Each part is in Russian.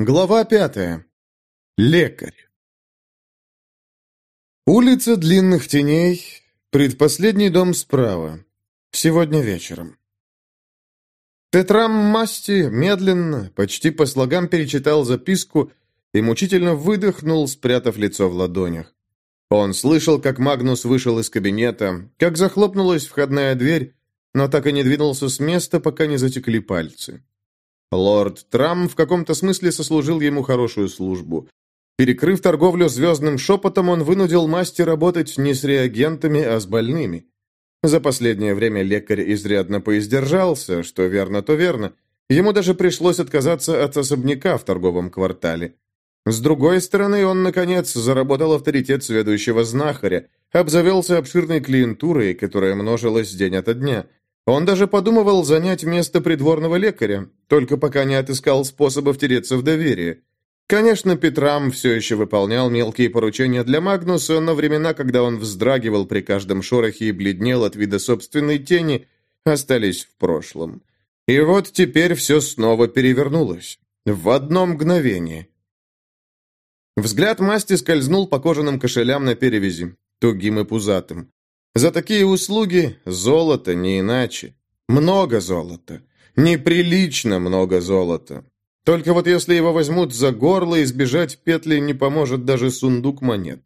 Глава пятая. Лекарь. Улица длинных теней, предпоследний дом справа. Сегодня вечером. Тетрам Масти медленно, почти по слогам перечитал записку и мучительно выдохнул, спрятав лицо в ладонях. Он слышал, как Магнус вышел из кабинета, как захлопнулась входная дверь, но так и не двинулся с места, пока не затекли пальцы. Лорд Трам в каком-то смысле сослужил ему хорошую службу. Перекрыв торговлю звездным шепотом, он вынудил масти работать не с реагентами, а с больными. За последнее время лекарь изрядно поиздержался, что верно, то верно. Ему даже пришлось отказаться от особняка в торговом квартале. С другой стороны, он, наконец, заработал авторитет следующего знахаря, обзавелся обширной клиентурой, которая множилась день ото дня – он даже подумывал занять место придворного лекаря, только пока не отыскал способов тереться в доверие. Конечно, Петрам все еще выполнял мелкие поручения для Магнуса, но времена, когда он вздрагивал при каждом шорохе и бледнел от вида собственной тени, остались в прошлом. И вот теперь все снова перевернулось. В одно мгновение. Взгляд масти скользнул по кожаным кошелям на перевязи, тугим и пузатым. За такие услуги золото, не иначе. Много золота. Неприлично много золота. Только вот если его возьмут за горло, избежать петли не поможет даже сундук монет.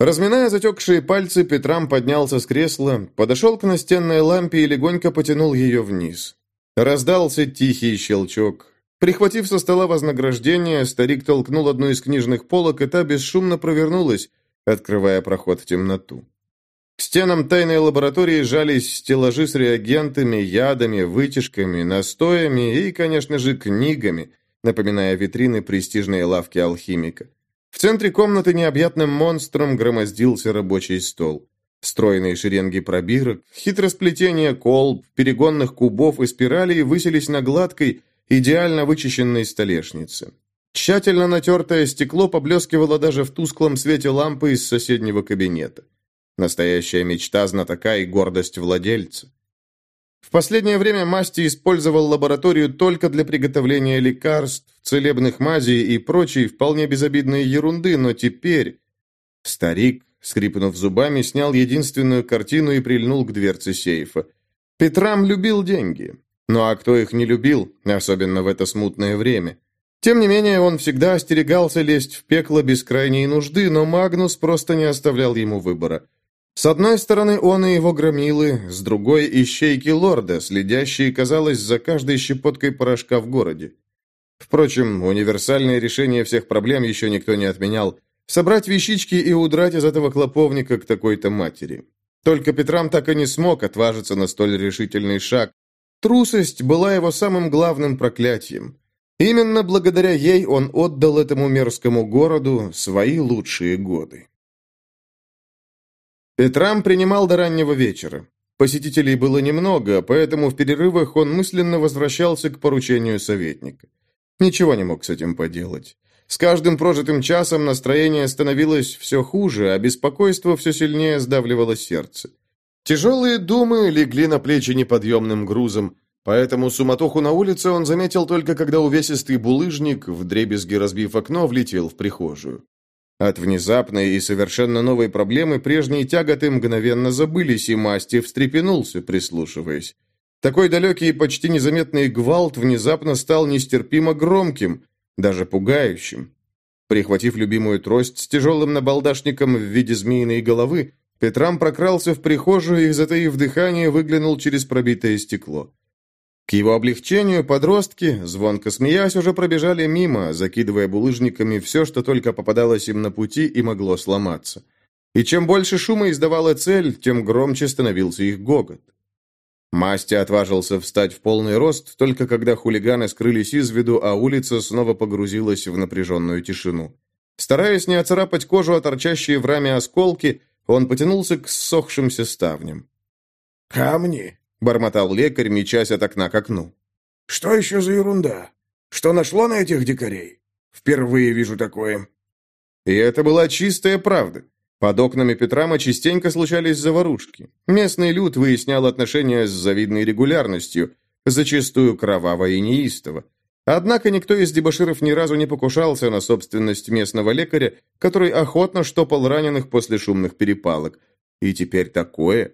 Разминая затекшие пальцы, Петрам поднялся с кресла, подошел к настенной лампе и легонько потянул ее вниз. Раздался тихий щелчок. Прихватив со стола вознаграждение, старик толкнул одну из книжных полок, и та бесшумно провернулась, открывая проход в темноту. К стенам тайной лаборатории жались стеллажи с реагентами, ядами, вытяжками, настоями и, конечно же, книгами, напоминая витрины престижной лавки алхимика. В центре комнаты необъятным монстром громоздился рабочий стол. Стройные шеренги пробирок, хитросплетения колб, перегонных кубов и спиралей высились на гладкой, идеально вычищенной столешнице. Тщательно натертое стекло поблескивало даже в тусклом свете лампы из соседнего кабинета. Настоящая мечта знатока и гордость владельца. В последнее время Масти использовал лабораторию только для приготовления лекарств, целебных мазей и прочей вполне безобидной ерунды, но теперь... Старик, скрипнув зубами, снял единственную картину и прильнул к дверце сейфа. Петрам любил деньги. Ну а кто их не любил, особенно в это смутное время? Тем не менее, он всегда остерегался лезть в пекло без крайней нужды, но Магнус просто не оставлял ему выбора. С одной стороны, он и его громилы, с другой – ищейки лорда, следящие, казалось, за каждой щепоткой порошка в городе. Впрочем, универсальное решение всех проблем еще никто не отменял. Собрать вещички и удрать из этого клоповника к такой-то матери. Только Петрам так и не смог отважиться на столь решительный шаг. Трусость была его самым главным проклятием. Именно благодаря ей он отдал этому мерзкому городу свои лучшие годы. Петрам принимал до раннего вечера. Посетителей было немного, поэтому в перерывах он мысленно возвращался к поручению советника. Ничего не мог с этим поделать. С каждым прожитым часом настроение становилось все хуже, а беспокойство все сильнее сдавливало сердце. Тяжелые думы легли на плечи неподъемным грузом, поэтому суматоху на улице он заметил только когда увесистый булыжник, вдребезги разбив окно, влетел в прихожую. От внезапной и совершенно новой проблемы прежние тяготы мгновенно забылись, и Масти встрепенулся, прислушиваясь. Такой далекий и почти незаметный гвалт внезапно стал нестерпимо громким, даже пугающим. Прихватив любимую трость с тяжелым набалдашником в виде змеиной головы, Петрам прокрался в прихожую и, затаив дыхание, выглянул через пробитое стекло. К его облегчению подростки, звонко смеясь, уже пробежали мимо, закидывая булыжниками все, что только попадалось им на пути и могло сломаться. И чем больше шума издавала цель, тем громче становился их гогот. Масти отважился встать в полный рост, только когда хулиганы скрылись из виду, а улица снова погрузилась в напряженную тишину. Стараясь не оцарапать кожу, а торчащие в раме осколки, он потянулся к ссохшимся ставням. «Камни!» Бормотал лекарь, мечась от окна к окну. «Что еще за ерунда? Что нашло на этих дикарей? Впервые вижу такое». И это была чистая правда. Под окнами Петрама частенько случались заварушки. Местный люд выяснял отношения с завидной регулярностью, зачастую кроваво и неистово. Однако никто из дебоширов ни разу не покушался на собственность местного лекаря, который охотно штопал раненых после шумных перепалок. И теперь такое.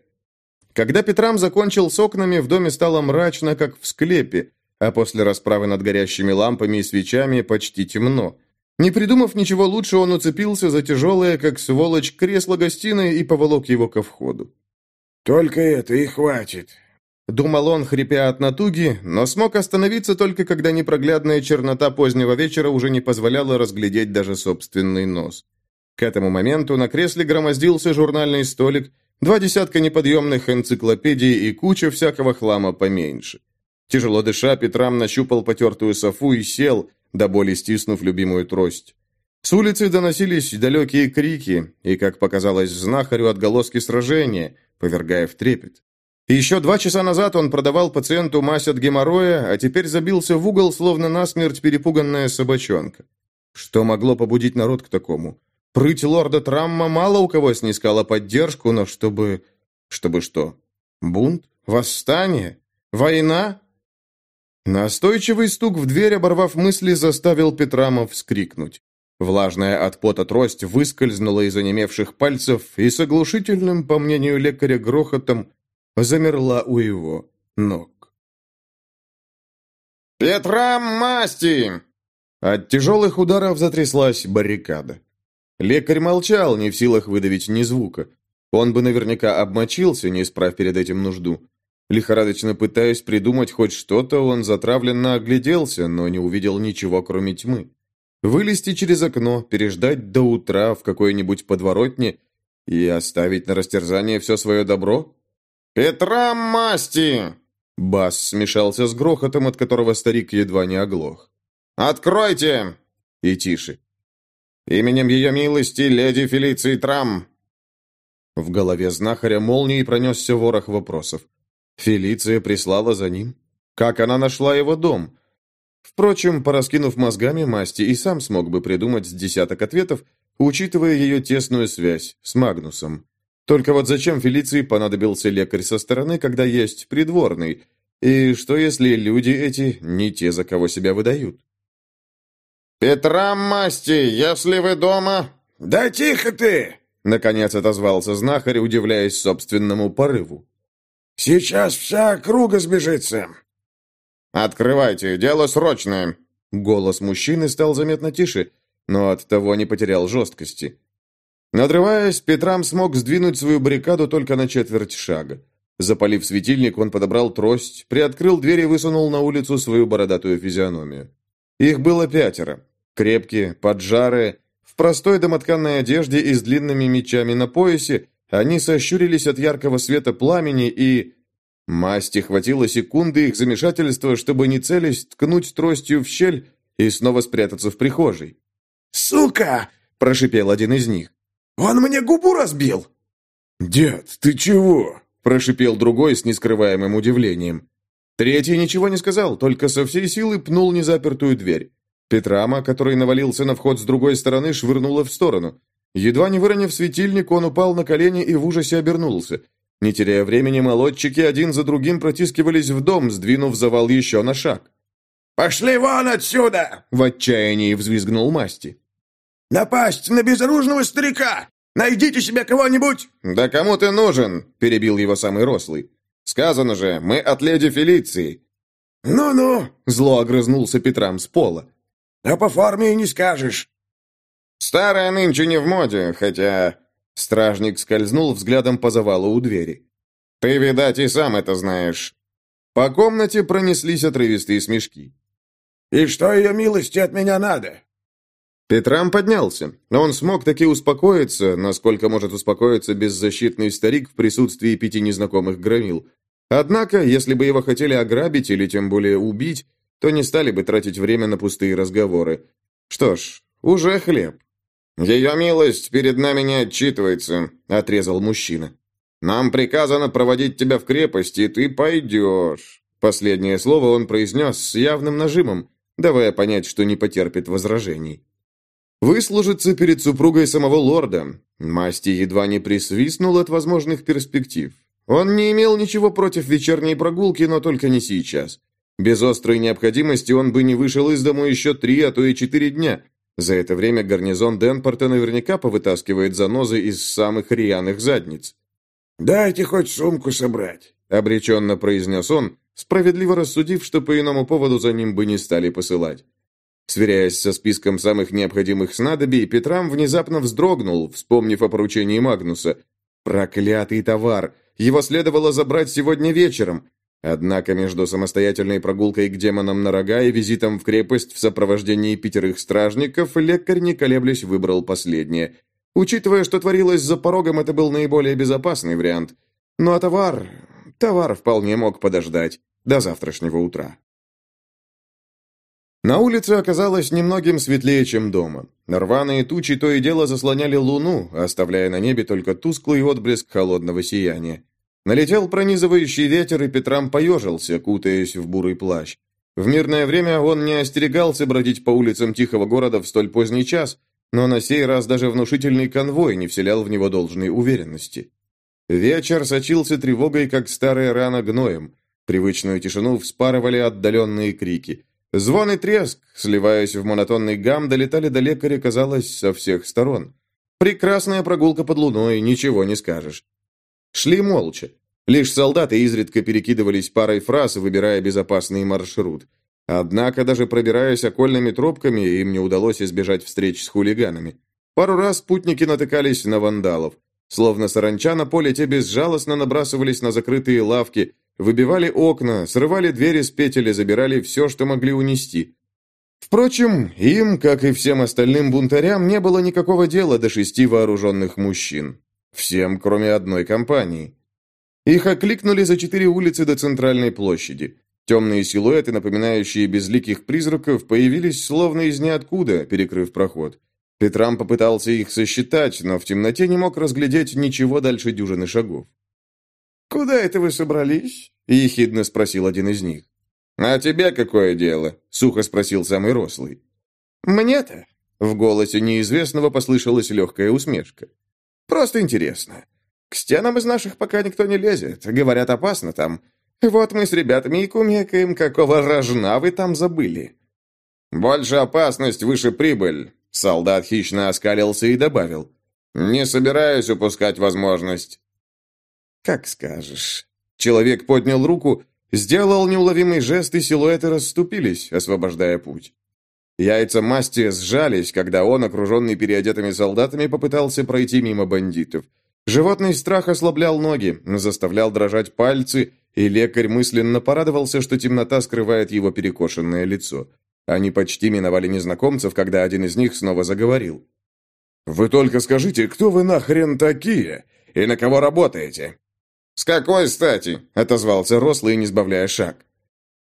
Когда Петрам закончил с окнами, в доме стало мрачно, как в склепе, а после расправы над горящими лампами и свечами почти темно. Не придумав ничего лучше, он уцепился за тяжелое, как сволочь, кресло гостиной и поволок его ко входу. «Только это и хватит», — думал он, хрипя от натуги, но смог остановиться только когда непроглядная чернота позднего вечера уже не позволяла разглядеть даже собственный нос. К этому моменту на кресле громоздился журнальный столик, два десятка неподъемных энциклопедий и куча всякого хлама поменьше. Тяжело дыша, Петрам нащупал потертую софу и сел, до боли стиснув любимую трость. С улицы доносились далекие крики и, как показалось знахарю, отголоски сражения, повергая в трепет. Еще два часа назад он продавал пациенту мазь от геморроя, а теперь забился в угол, словно насмерть перепуганная собачонка. Что могло побудить народ к такому? Прыть лорда Трамма мало у кого снискала поддержку, но чтобы... Чтобы что? Бунт? Восстание? Война? Настойчивый стук в дверь, оборвав мысли, заставил Петрама вскрикнуть. Влажная от пота трость выскользнула из онемевших пальцев и с оглушительным, по мнению лекаря, грохотом замерла у его ног. «Петрам масти!» От тяжелых ударов затряслась баррикада. Лекарь молчал, не в силах выдавить ни звука. Он бы наверняка обмочился, не исправ перед этим нужду. Лихорадочно пытаясь придумать хоть что-то, он затравленно огляделся, но не увидел ничего, кроме тьмы. Вылезти через окно, переждать до утра в какой-нибудь подворотне и оставить на растерзание все свое добро? «Петра масти!» Бас смешался с грохотом, от которого старик едва не оглох. «Откройте!» И тише. «Именем ее милости, леди Фелиции Трам!» В голове знахаря молнией пронесся ворох вопросов. Фелиция прислала за ним? Как она нашла его дом? Впрочем, пораскинув мозгами, Масти и сам смог бы придумать с десяток ответов, учитывая ее тесную связь с Магнусом. Только вот зачем Фелиции понадобился лекарь со стороны, когда есть придворный? И что, если люди эти не те, за кого себя выдают? «Петра Масти, если вы дома...» «Да тихо ты!» Наконец отозвался знахарь, удивляясь собственному порыву. Сейчас вся округа сбежится!» «Открывайте, дело срочное!» Голос мужчины стал заметно тише, но от того не потерял жесткости. Надрываясь, Петрам смог сдвинуть свою баррикаду только на четверть шага. Запалив светильник, он подобрал трость, приоткрыл дверь и высунул на улицу свою бородатую физиономию. Их было пятеро. Крепкие, поджарые, в простой домотканной одежде и с длинными мечами на поясе, они сощурились от яркого света пламени и... Масти хватило секунды их замешательства, чтобы не целясь ткнуть тростью в щель и снова спрятаться в прихожей. «Сука!» – прошипел один из них. «Он мне губу разбил!» «Дед, ты чего?» – прошипел другой с нескрываемым удивлением. Третий ничего не сказал, только со всей силы пнул незапертую дверь. Петрама, который навалился на вход с другой стороны, швырнуло в сторону. Едва не выронив светильник, он упал на колени и в ужасе обернулся. Не теряя времени, молодчики один за другим протискивались в дом, сдвинув завал еще на шаг. «Пошли вон отсюда!» — в отчаянии взвизгнул Масти. «Напасть на безоружного старика! Найдите себе кого-нибудь!» «Да кому ты нужен?» — перебил его самый рослый. «Сказано же, мы от леди Фелиции». «Ну-ну!» — зло огрызнулся Петрам с пола. «А по форме и не скажешь. Старая нынче не в моде, хотя...» Стражник скользнул взглядом по завалу у двери. «Ты, видать, и сам это знаешь». По комнате пронеслись отрывистые смешки. «И что ее милости от меня надо?» Петрам поднялся, но он смог таки успокоиться, насколько может успокоиться беззащитный старик в присутствии пяти незнакомых громил. Однако, если бы его хотели ограбить или тем более убить, то не стали бы тратить время на пустые разговоры. Что ж, уже хлеб. «Ее милость перед нами не отчитывается», — отрезал мужчина. «Нам приказано проводить тебя в крепость, и ты пойдешь». Последнее слово он произнес с явным нажимом, давая понять, что не потерпит возражений. Выслужиться перед супругой самого лорда. Масти едва не присвистнул от возможных перспектив. Он не имел ничего против вечерней прогулки, но только не сейчас. Без острой необходимости он бы не вышел из дому еще три, а то и четыре дня. За это время гарнизон Денпорта наверняка повытаскивает занозы из самых рьяных задниц. «Дайте хоть сумку собрать», — обреченно произнес он, справедливо рассудив, что по иному поводу за ним бы не стали посылать. Сверяясь со списком самых необходимых снадобий, Петрам внезапно вздрогнул, вспомнив о поручении Магнуса. Проклятый товар! Его следовало забрать сегодня вечером. Однако между самостоятельной прогулкой к демонам на рога и визитом в крепость в сопровождении пятерых стражников, лекарь, не колеблясь, выбрал последнее. Учитывая, что творилось за порогом, это был наиболее безопасный вариант. Ну а товар... Товар вполне мог подождать до завтрашнего утра. На улице оказалось немногим светлее, чем дома. Рваные тучи то и дело заслоняли луну, оставляя на небе только тусклый отблеск холодного сияния. Налетел пронизывающий ветер, и Петрам поежился, кутаясь в бурый плащ. В мирное время он не остерегался бродить по улицам тихого города в столь поздний час, но на сей раз даже внушительный конвой не вселял в него должной уверенности. Вечер сочился тревогой, как старая рана гноем. Привычную тишину вспарывали отдаленные крики. Звон и треск, сливаясь в монотонный гам, долетали до лекаря, казалось, со всех сторон. Прекрасная прогулка под луной, ничего не скажешь. Шли молча. Лишь солдаты изредка перекидывались парой фраз, выбирая безопасный маршрут. Однако, даже пробираясь окольными тропками, им не удалось избежать встреч с хулиганами. Пару раз путники натыкались на вандалов. Словно саранча на поле, те безжалостно набрасывались на закрытые лавки, выбивали окна, срывали двери с петель и забирали все, что могли унести. Впрочем, им, как и всем остальным бунтарям, не было никакого дела до шести вооруженных мужчин. Всем, кроме одной компании. Их окликнули за четыре улицы до центральной площади. Темные силуэты, напоминающие безликих призраков, появились словно из ниоткуда, перекрыв проход. Петрам попытался их сосчитать, но в темноте не мог разглядеть ничего дальше дюжины шагов. «Куда это вы собрались?» – ехидно спросил один из них. «А тебе какое дело?» – сухо спросил самый рослый. «Мне-то?» – в голосе неизвестного послышалась легкая усмешка. «Просто интересно. К стенам из наших пока никто не лезет. Говорят, опасно там. Вот мы с ребятами и кумекаем, какого рожна вы там забыли». «Больше опасность, выше прибыль. Солдат хищно оскалился и добавил. «Не собираюсь упускать возможность». «Как скажешь». Человек поднял руку, сделал неуловимый жест, и силуэты расступились, освобождая путь. Яйца масти сжались, когда он, окруженный переодетыми солдатами, попытался пройти мимо бандитов. Животный страх ослаблял ноги, заставлял дрожать пальцы, и лекарь мысленно порадовался, что темнота скрывает его перекошенное лицо. Они почти миновали незнакомцев, когда один из них снова заговорил. «Вы только скажите, кто вы нахрен такие? И на кого работаете?» «С какой стати?» — отозвался рослый, не сбавляя шаг.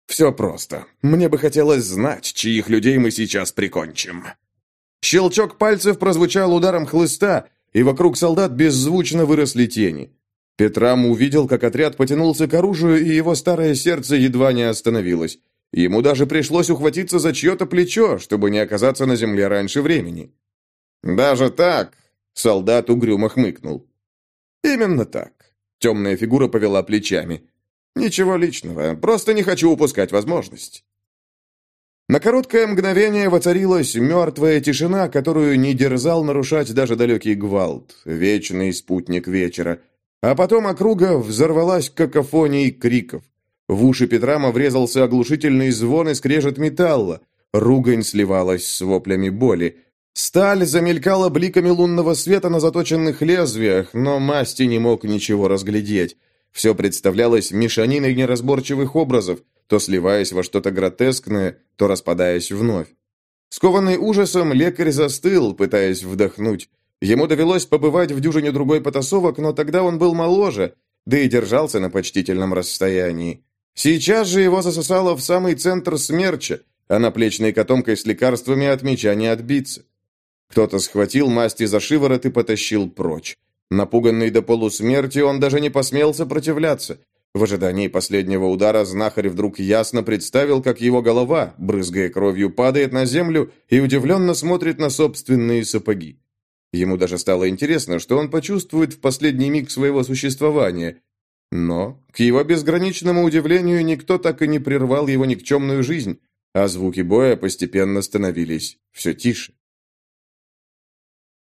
«Все просто. Мне бы хотелось знать, чьих людей мы сейчас прикончим». Щелчок пальцев прозвучал ударом хлыста, и вокруг солдат беззвучно выросли тени. Петрам увидел, как отряд потянулся к оружию, и его старое сердце едва не остановилось. Ему даже пришлось ухватиться за чье-то плечо, чтобы не оказаться на земле раньше времени. «Даже так?» — солдат угрюмо хмыкнул. «Именно так». Темная фигура повела плечами. «Ничего личного, просто не хочу упускать возможность». На короткое мгновение воцарилась мертвая тишина, которую не дерзал нарушать даже далекий гвалт, вечный спутник вечера. А потом округа взорвалась какофонией криков. В уши Петрама врезался оглушительный звон и скрежет металла. Ругань сливалась с воплями боли. Сталь замелькала бликами лунного света на заточенных лезвиях, но Масти не мог ничего разглядеть. Все представлялось мешаниной неразборчивых образов, то сливаясь во что-то гротескное, то распадаясь вновь. Скованный ужасом, лекарь застыл, пытаясь вдохнуть. Ему довелось побывать в дюжине другой потасовок, но тогда он был моложе, да и держался на почтительном расстоянии. Сейчас же его засосало в самый центр смерча, а наплечной котомкой с лекарствами от меча не отбиться. Кто-то схватил масти за шиворот и потащил прочь. Напуганный до полусмерти, он даже не посмел сопротивляться. В ожидании последнего удара знахарь вдруг ясно представил, как его голова, брызгая кровью, падает на землю и удивленно смотрит на собственные сапоги. Ему даже стало интересно, что он почувствует в последний миг своего существования, Но, к его безграничному удивлению, никто так и не прервал его никчемную жизнь, а звуки боя постепенно становились все тише.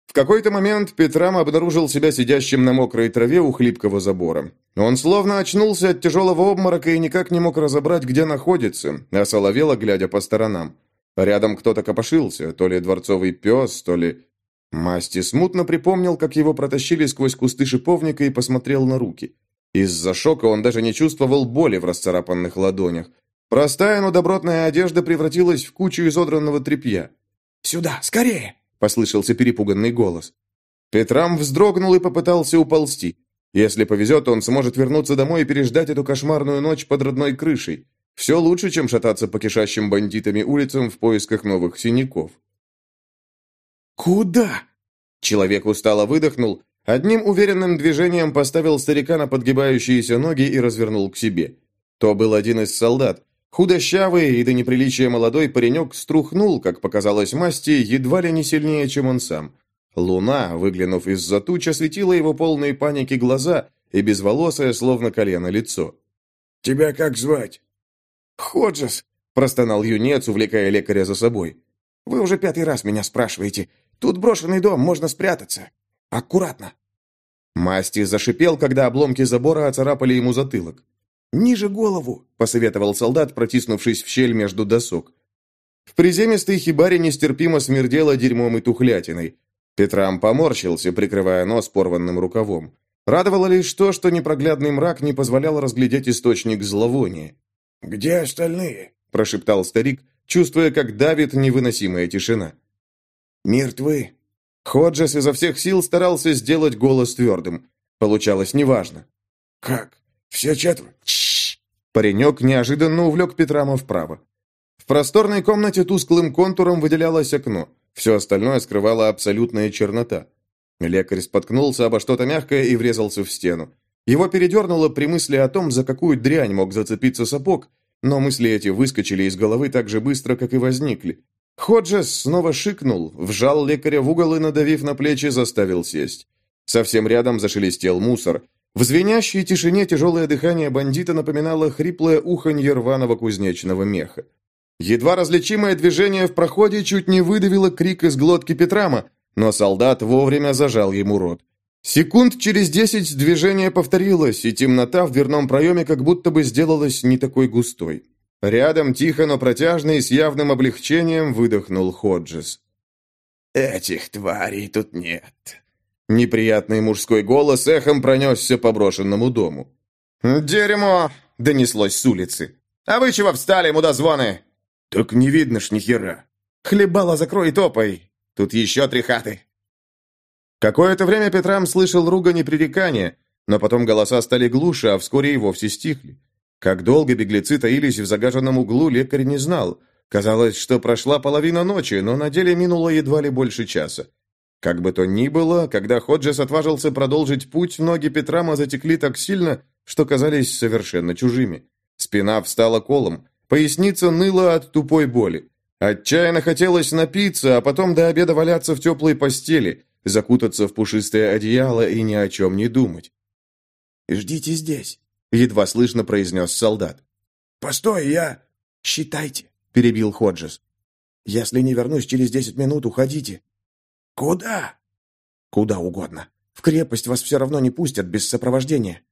В какой-то момент Петрам обнаружил себя сидящим на мокрой траве у хлипкого забора. Он словно очнулся от тяжелого обморока и никак не мог разобрать, где находится, а глядя по сторонам. Рядом кто-то копошился, то ли дворцовый пес, то ли... Масти смутно припомнил, как его протащили сквозь кусты шиповника и посмотрел на руки. Из-за шока он даже не чувствовал боли в расцарапанных ладонях. Простая, но добротная одежда превратилась в кучу изодранного тряпья. «Сюда, скорее!» — послышался перепуганный голос. Петрам вздрогнул и попытался уползти. Если повезет, он сможет вернуться домой и переждать эту кошмарную ночь под родной крышей. Все лучше, чем шататься по кишащим бандитами улицам в поисках новых синяков. «Куда?» Человек устало выдохнул, одним уверенным движением поставил старика на подгибающиеся ноги и развернул к себе. То был один из солдат. Худощавый и до неприличия молодой паренек струхнул, как показалось масти, едва ли не сильнее, чем он сам. Луна, выглянув из-за туч, осветила его полные паники глаза и безволосое, словно колено, лицо. «Тебя как звать?» «Ходжес», – простонал юнец, увлекая лекаря за собой. «Вы уже пятый раз меня спрашиваете. Тут брошенный дом, можно спрятаться. Аккуратно». Масти зашипел, когда обломки забора оцарапали ему затылок. «Ниже голову», — посоветовал солдат, протиснувшись в щель между досок. В приземистой хибаре нестерпимо смердело дерьмом и тухлятиной. Петрам поморщился, прикрывая нос порванным рукавом. Радовало лишь то, что непроглядный мрак не позволял разглядеть источник зловония. «Где остальные?» – прошептал старик, чувствуя, как давит невыносимая тишина. «Мертвы». Ходжес изо всех сил старался сделать голос твердым. Получалось неважно. «Как? Все четверо?» Паренек неожиданно увлек Петрама вправо. В просторной комнате тусклым контуром выделялось окно. Все остальное скрывала абсолютная чернота. Лекарь споткнулся обо что-то мягкое и врезался в стену. Его передернуло при мысли о том, за какую дрянь мог зацепиться сапог, но мысли эти выскочили из головы так же быстро, как и возникли. Ходжес снова шикнул, вжал лекаря в угол и, надавив на плечи, заставил сесть. Совсем рядом зашелестел мусор. В звенящей тишине тяжелое дыхание бандита напоминало хриплое уханье рваного кузнечного меха. Едва различимое движение в проходе чуть не выдавило крик из глотки Петрама, но солдат вовремя зажал ему рот. Секунд через десять движение повторилось, и темнота в дверном проеме как будто бы сделалась не такой густой. Рядом тихо, но протяжно и с явным облегчением выдохнул Ходжес. «Этих тварей тут нет». Неприятный мужской голос эхом пронесся по брошенному дому. «Дерьмо!» — донеслось с улицы. «А вы чего встали, мудозвоны?» «Так не видно ж ни хера». «Хлебало закрой топай. Тут еще три хаты». Какое-то время Петрам слышал ругань и пререкания, но потом голоса стали глуше, а вскоре и вовсе стихли. Как долго беглецы таились в загаженном углу, лекарь не знал. Казалось, что прошла половина ночи, но на деле минуло едва ли больше часа. Как бы то ни было, когда Ходжес отважился продолжить путь, ноги Петрама затекли так сильно, что казались совершенно чужими. Спина встала колом, Поясница ныла от тупой боли. Отчаянно хотелось напиться, а потом до обеда валяться в теплой постели, закутаться в пушистое одеяло и ни о чем не думать. «Ждите здесь», — едва слышно произнес солдат. «Постой, я...» «Считайте», — перебил Ходжес. «Если не вернусь через десять минут, уходите». «Куда?» «Куда угодно. В крепость вас все равно не пустят без сопровождения».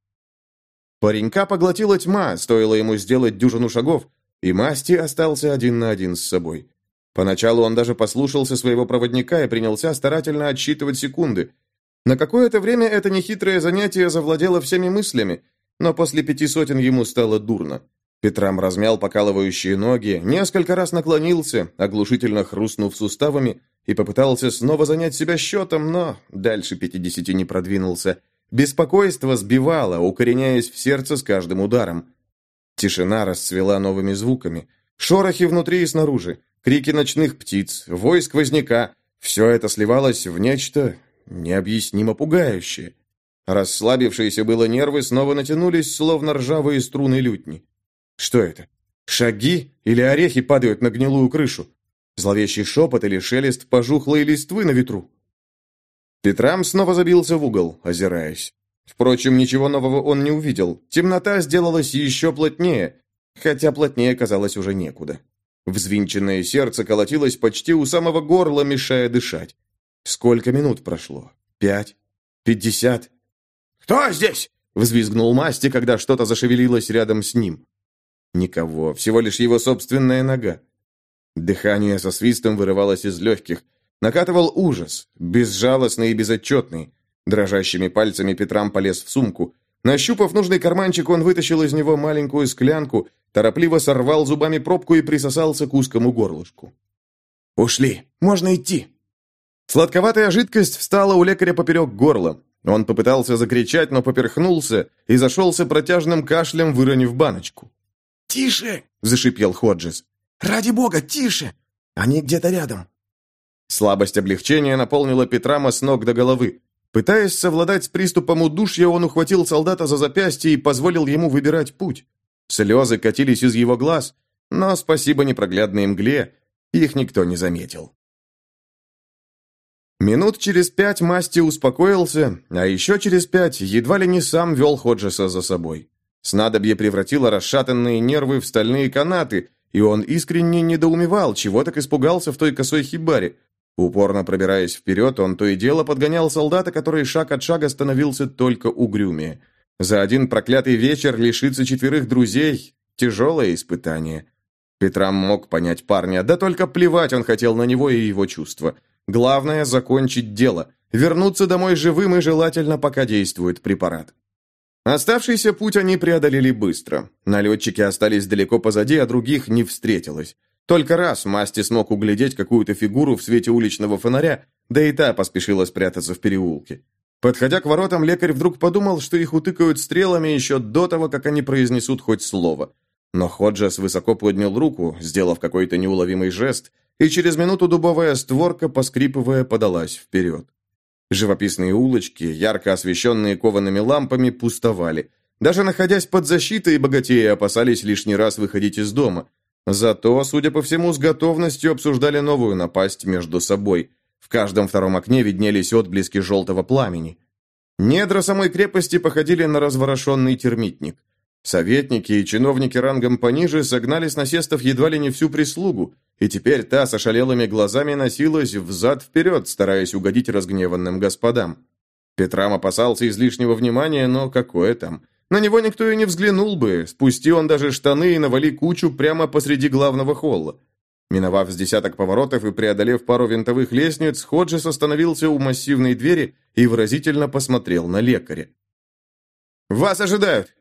Паренька поглотила тьма, стоило ему сделать дюжину шагов, и Масти остался один на один с собой. Поначалу он даже послушался своего проводника и принялся старательно отсчитывать секунды. На какое-то время это нехитрое занятие завладело всеми мыслями, но после пяти сотен ему стало дурно. Петрам размял покалывающие ноги, несколько раз наклонился, оглушительно хрустнув суставами, и попытался снова занять себя счетом, но дальше пятидесяти не продвинулся. Беспокойство сбивало, укореняясь в сердце с каждым ударом. Тишина расцвела новыми звуками. Шорохи внутри и снаружи, крики ночных птиц, вой сквозняка — все это сливалось в нечто необъяснимо пугающее. Расслабившиеся было нервы снова натянулись, словно ржавые струны лютни. Что это? Шаги или орехи падают на гнилую крышу? Зловещий шепот или шелест пожухлой листвы на ветру? Петрам снова забился в угол, озираясь. Впрочем, ничего нового он не увидел. Темнота сделалась еще плотнее, хотя плотнее казалось уже некуда. Взвинченное сердце колотилось почти у самого горла, мешая дышать. Сколько минут прошло? Пять? Пятьдесят? «Кто здесь?» — взвизгнул Масти, когда что-то зашевелилось рядом с ним. Никого, всего лишь его собственная нога. Дыхание со свистом вырывалось из легких. Накатывал ужас, безжалостный и безотчетный. Дрожащими пальцами Петрам полез в сумку. Нащупав нужный карманчик, он вытащил из него маленькую склянку, торопливо сорвал зубами пробку и присосался к узкому горлышку. «Ушли. Можно идти». Сладковатая жидкость встала у лекаря поперек горла. Он попытался закричать, но поперхнулся и зашелся протяжным кашлем, выронив баночку. «Тише!» – зашипел Ходжес. «Ради бога, тише! Они где-то рядом». Слабость облегчения наполнила Петрама с ног до головы. Пытаясь совладать с приступом удушья, он ухватил солдата за запястье и позволил ему выбирать путь. Слезы катились из его глаз, но, спасибо непроглядной мгле, их никто не заметил. Минут через пять Масти успокоился, а еще через пять едва ли не сам вел Ходжеса за собой. Снадобье превратило расшатанные нервы в стальные канаты, и он искренне недоумевал, чего так испугался в той косой хибаре. Упорно пробираясь вперед, он то и дело подгонял солдата, который шаг от шага становился только угрюмее. За один проклятый вечер лишиться четверых друзей – тяжелое испытание. Петрам мог понять парня, да только плевать он хотел на него и его чувства. Главное – закончить дело, вернуться домой живым и желательно, пока действует препарат. Оставшийся путь они преодолели быстро. Налетчики остались далеко позади, а других не встретилось. Только раз Масти смог углядеть какую-то фигуру в свете уличного фонаря, да и та поспешила спрятаться в переулке. Подходя к воротам, лекарь вдруг подумал, что их утыкают стрелами еще до того, как они произнесут хоть слово. Но Ходжес высоко поднял руку, сделав какой-то неуловимый жест, и через минуту дубовая створка, поскрипывая, подалась вперед. Живописные улочки, ярко освещенные коваными лампами, пустовали. Даже находясь под защитой, богатеи опасались лишний раз выходить из дома. Зато, судя по всему, с готовностью обсуждали новую напасть между собой. В каждом втором окне виднелись отблески желтого пламени. Недра самой крепости походили на разворошенный термитник. Советники и чиновники рангом пониже согнали с насестов едва ли не всю прислугу, и теперь та с ошалелыми глазами носилась взад-вперед, стараясь угодить разгневанным господам. Петрам опасался излишнего внимания, но какое там. На него никто и не взглянул бы, спусти он даже штаны и навали кучу прямо посреди главного холла. Миновав с десяток поворотов и преодолев пару винтовых лестниц, Ходжес остановился у массивной двери и выразительно посмотрел на лекаря. «Вас ожидают!»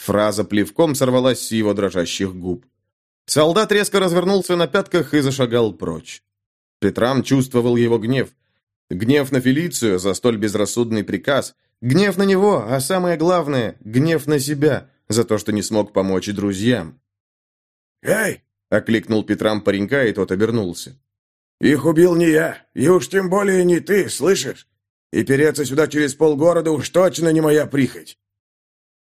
Фраза плевком сорвалась с его дрожащих губ. Солдат резко развернулся на пятках и зашагал прочь. Петрам чувствовал его гнев. Гнев на Фелицию за столь безрассудный приказ, гнев на него, а самое главное, гнев на себя за то, что не смог помочь друзьям. «Эй!» — окликнул Петрам паренька, и тот обернулся. «Их убил не я, и уж тем более не ты, слышишь? И переться сюда через полгорода уж точно не моя прихоть.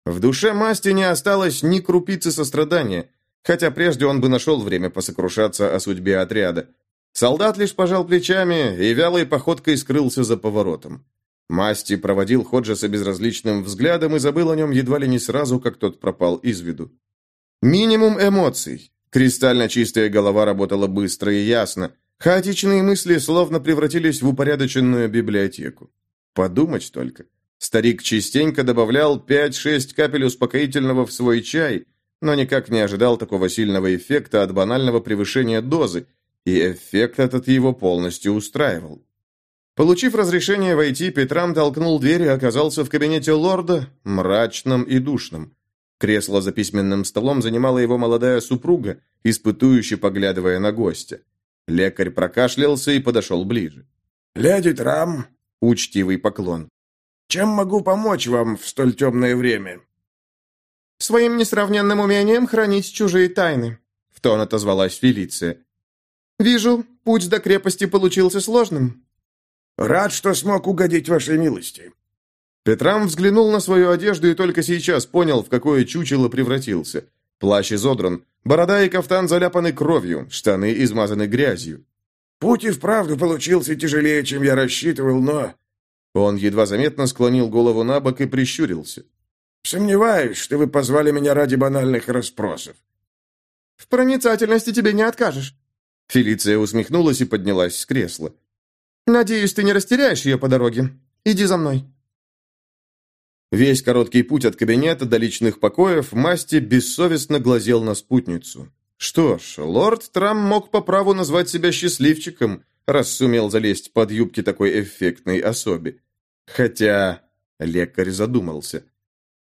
В душе Масти не осталось ни крупицы сострадания, хотя прежде он бы нашел время посокрушаться о судьбе отряда. Солдат лишь пожал плечами и вялой походкой скрылся за поворотом. Масти проводил Ходжеса безразличным взглядом и забыл о нем едва ли не сразу, как тот пропал из виду. Минимум эмоций. Кристально чистая голова работала быстро и ясно. Хаотичные мысли словно превратились в упорядоченную библиотеку. Подумать только. Старик частенько добавлял 5-6 капель успокоительного в свой чай, но никак не ожидал такого сильного эффекта от банального превышения дозы, и эффект этот его полностью устраивал. Получив разрешение войти, Петрам толкнул дверь и оказался в кабинете лорда, мрачном и душном. Кресло за письменным столом занимала его молодая супруга, испытующе поглядывая на гостя. Лекарь прокашлялся и подошел ближе. «Леди Трам!» — учтивый поклон. Чем могу помочь вам в столь темное время?» «Своим несравненным умением хранить чужие тайны», — в тон отозвалась Фелиция. «Вижу, путь до крепости получился сложным». «Рад, что смог угодить вашей милости». Петрам взглянул на свою одежду и только сейчас понял, в какое чучело превратился. Плащ изодран, борода и кафтан заляпаны кровью, штаны измазаны грязью. «Путь и вправду получился тяжелее, чем я рассчитывал, но Он едва заметно склонил голову на бок и прищурился. «Сомневаюсь, что вы позвали меня ради банальных расспросов». «В проницательности тебе не откажешь». Фелиция усмехнулась и поднялась с кресла. «Надеюсь, ты не растеряешь ее по дороге. Иди за мной». Весь короткий путь от кабинета до личных покоев Масти бессовестно глазел на спутницу. Что ж, лорд Трам мог по праву назвать себя счастливчиком, раз сумел залезть под юбки такой эффектной особи. Хотя лекарь задумался.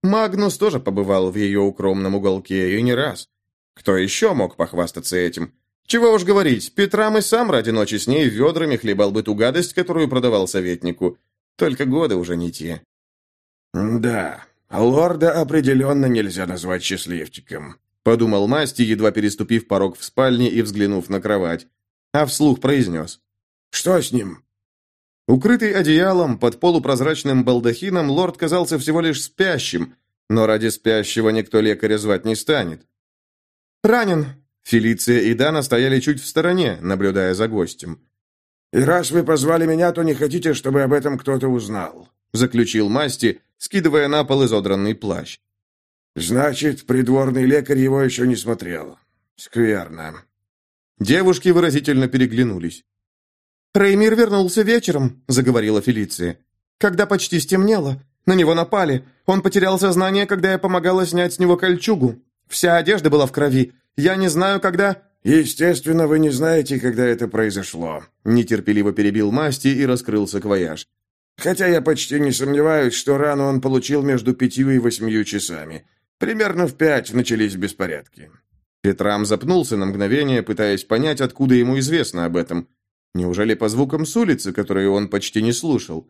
Магнус тоже побывал в ее укромном уголке, и не раз. Кто еще мог похвастаться этим? Чего уж говорить, Петрам и сам ради ночи с ней ведрами хлебал бы ту гадость, которую продавал советнику. Только годы уже не те. «Да, лорда определенно нельзя назвать счастливчиком», — подумал Масти, едва переступив порог в спальне и взглянув на кровать. А вслух произнес. «Что с ним?» Укрытый одеялом под полупрозрачным балдахином, лорд казался всего лишь спящим, но ради спящего никто лекаря звать не станет. «Ранен!» Фелиция и Дана стояли чуть в стороне, наблюдая за гостем. «И раз вы позвали меня, то не хотите, чтобы об этом кто-то узнал», — заключил Масти, скидывая на пол изодранный плащ. «Значит, придворный лекарь его еще не смотрел. Скверно». Девушки выразительно переглянулись. «Реймир вернулся вечером», — заговорила Фелиция. «Когда почти стемнело. На него напали. Он потерял сознание, когда я помогала снять с него кольчугу. Вся одежда была в крови. Я не знаю, когда...» «Естественно, вы не знаете, когда это произошло», — нетерпеливо перебил Масти и раскрыл саквояж. «Хотя я почти не сомневаюсь, что рану он получил между пятью и восьмью часами. Примерно в пять начались беспорядки». Петрам запнулся на мгновение, пытаясь понять, откуда ему известно об этом. Неужели по звукам с улицы, которые он почти не слушал?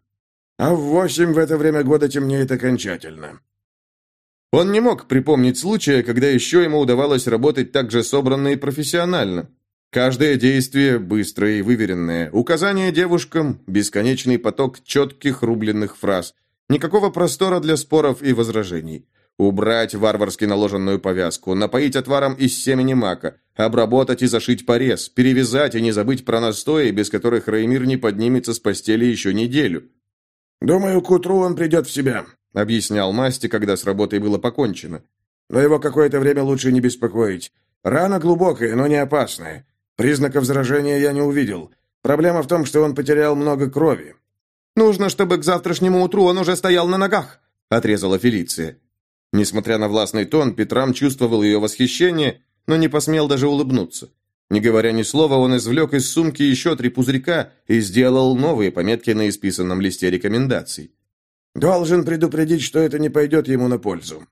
А в восемь в это время года темнеет окончательно. Он не мог припомнить случая, когда еще ему удавалось работать так же собранно и профессионально. Каждое действие быстрое и выверенное, указание девушкам, бесконечный поток четких рубленных фраз, никакого простора для споров и возражений. Убрать варварски наложенную повязку, напоить отваром из семени мака, обработать и зашить порез, перевязать и не забыть про настои, без которых Реймир не поднимется с постели еще неделю. «Думаю, к утру он придет в себя», — объяснял Масти, когда с работой было покончено. «Но его какое-то время лучше не беспокоить. Рана глубокая, но не опасная. Признаков заражения я не увидел. Проблема в том, что он потерял много крови». «Нужно, чтобы к завтрашнему утру он уже стоял на ногах», — отрезала Фелиция. Несмотря на властный тон, Петрам чувствовал ее восхищение, но не посмел даже улыбнуться. Не говоря ни слова, он извлек из сумки еще три пузырька и сделал новые пометки на исписанном листе рекомендаций. «Должен предупредить, что это не пойдет ему на пользу».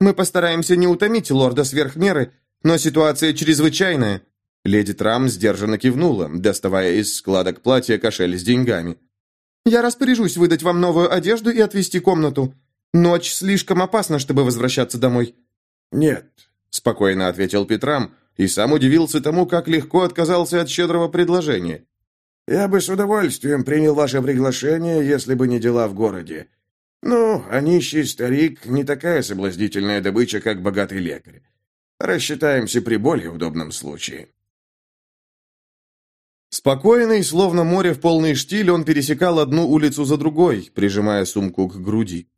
«Мы постараемся не утомить лорда сверх меры, но ситуация чрезвычайная». Леди Трам сдержанно кивнула, доставая из складок платья кошель с деньгами. «Я распоряжусь выдать вам новую одежду и отвезти комнату. Ночь слишком опасна, чтобы возвращаться домой». «Нет», — спокойно ответил Петрам, и сам удивился тому, как легко отказался от щедрого предложения. «Я бы с удовольствием принял ваше приглашение, если бы не дела в городе. Ну, а нищий старик не такая соблазнительная добыча, как богатый лекарь. Рассчитаемся при более удобном случае». Спокойный, словно море в полный штиль, он пересекал одну улицу за другой, прижимая сумку к груди.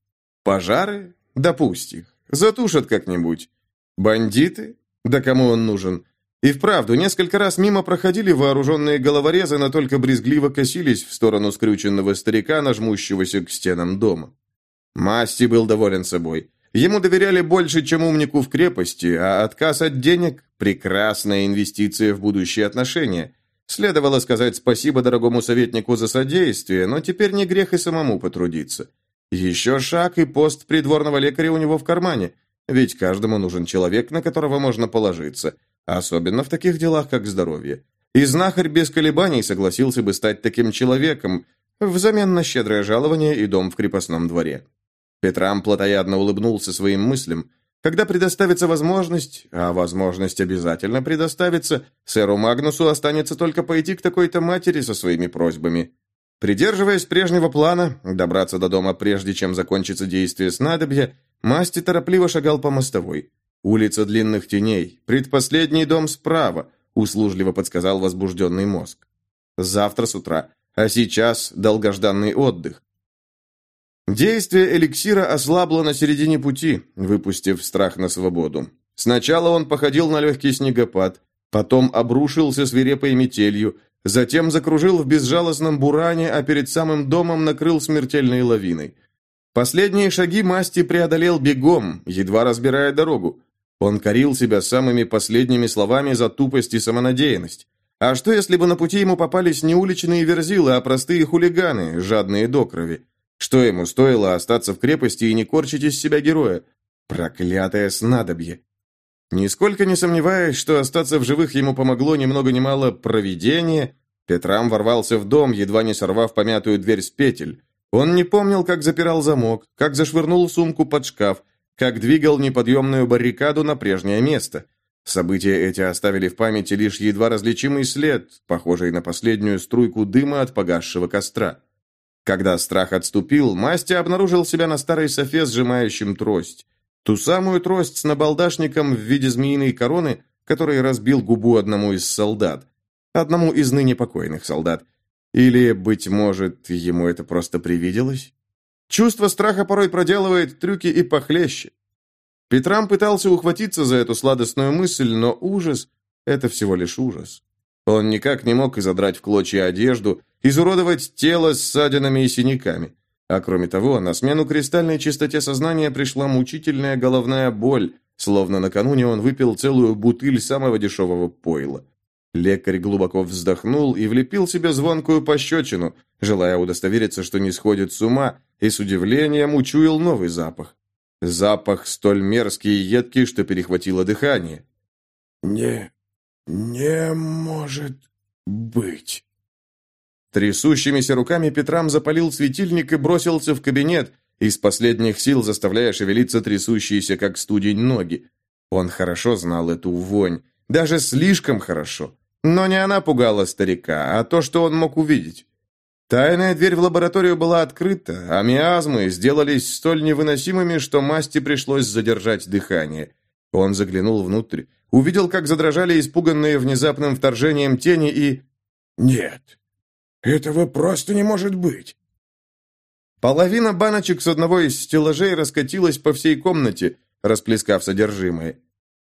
Пожары? Да пусть их. Затушат как-нибудь. Бандиты? Да кому он нужен? И вправду, несколько раз мимо проходили вооруженные головорезы, но только брезгливо косились в сторону скрюченного старика, нажмущегося к стенам дома. Масти был доволен собой. Ему доверяли больше, чем умнику в крепости, а отказ от денег – прекрасная инвестиция в будущие отношения. Следовало сказать спасибо дорогому советнику за содействие, но теперь не грех и самому потрудиться. Еще шаг и пост придворного лекаря у него в кармане, ведь каждому нужен человек, на которого можно положиться, особенно в таких делах, как здоровье. И знахарь без колебаний согласился бы стать таким человеком, взамен на щедрое жалование и дом в крепостном дворе. Петрам плотоядно улыбнулся своим мыслям. Когда предоставится возможность, а возможность обязательно предоставится, сэру Магнусу останется только пойти к такой-то матери со своими просьбами. Придерживаясь прежнего плана, добраться до дома прежде, чем закончится действие снадобья, Масти торопливо шагал по мостовой. «Улица длинных теней, предпоследний дом справа», услужливо подсказал возбужденный мозг. «Завтра с утра, а сейчас долгожданный отдых. Действие эликсира ослабло на середине пути, выпустив страх на свободу. Сначала он походил на легкий снегопад, потом обрушился свирепой метелью, затем закружил в безжалостном буране, а перед самым домом накрыл смертельной лавиной. Последние шаги масти преодолел бегом, едва разбирая дорогу. Он корил себя самыми последними словами за тупость и самонадеянность. А что, если бы на пути ему попались не уличные верзилы, а простые хулиганы, жадные до крови? Что ему стоило остаться в крепости и не корчить из себя героя? Проклятое снадобье! Нисколько не сомневаясь, что остаться в живых ему помогло ни много ни мало провидение, Петрам ворвался в дом, едва не сорвав помятую дверь с петель. Он не помнил, как запирал замок, как зашвырнул сумку под шкаф, как двигал неподъемную баррикаду на прежнее место. События эти оставили в памяти лишь едва различимый след, похожий на последнюю струйку дыма от погасшего костра. Когда страх отступил, Мастя обнаружил себя на старой софе, сжимающем трость. Ту самую трость с набалдашником в виде змеиной короны, который разбил губу одному из солдат. Одному из ныне покойных солдат. Или, быть может, ему это просто привиделось? Чувство страха порой проделывает трюки и похлеще. Петрам пытался ухватиться за эту сладостную мысль, но ужас — это всего лишь ужас. Он никак не мог изодрать в клочья одежду, изуродовать тело с ссадинами и синяками. А кроме того, на смену кристальной чистоте сознания пришла мучительная головная боль, словно накануне он выпил целую бутыль самого дешевого пойла. Лекарь глубоко вздохнул и влепил себе звонкую пощечину, желая удостовериться, что не сходит с ума, и с удивлением учуял новый запах. Запах столь мерзкий и едкий, что перехватило дыхание. «Не... не может быть...» Трясущимися руками Петрам запалил светильник и бросился в кабинет, из последних сил заставляя шевелиться трясущиеся, как студень, ноги. Он хорошо знал эту вонь, даже слишком хорошо. Но не она пугала старика, а то, что он мог увидеть. Тайная дверь в лабораторию была открыта, а миазмы сделались столь невыносимыми, что масти пришлось задержать дыхание. Он заглянул внутрь, увидел, как задрожали испуганные внезапным вторжением тени и... «Нет, этого просто не может быть!» Половина баночек с одного из стеллажей раскатилась по всей комнате, расплескав содержимое.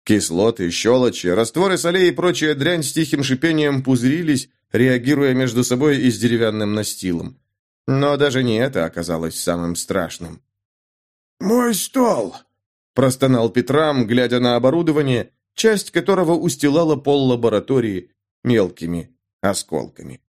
Кислоты, щелочи, растворы солей и прочая дрянь с тихим шипением пузырились, реагируя между собой и с деревянным настилом. Но даже не это оказалось самым страшным. «Мой стол!» – простонал Петрам, глядя на оборудование, часть которого устилала пол лаборатории мелкими осколками.